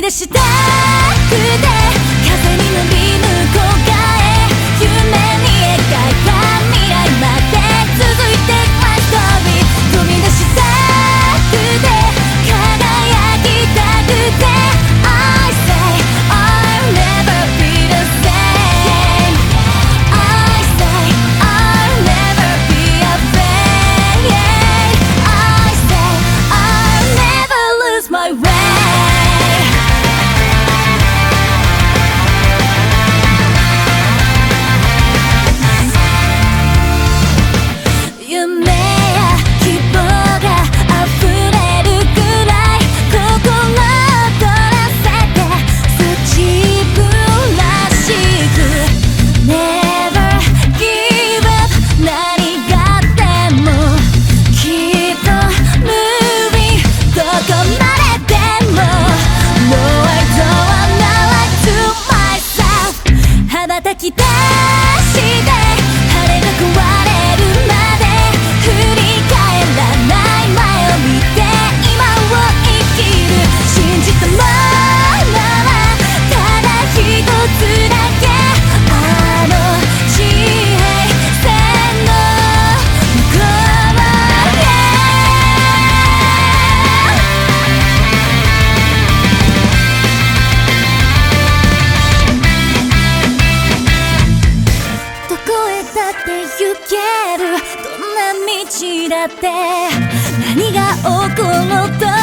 出したくてきたって行ける。どんな道だって。何が起ころうと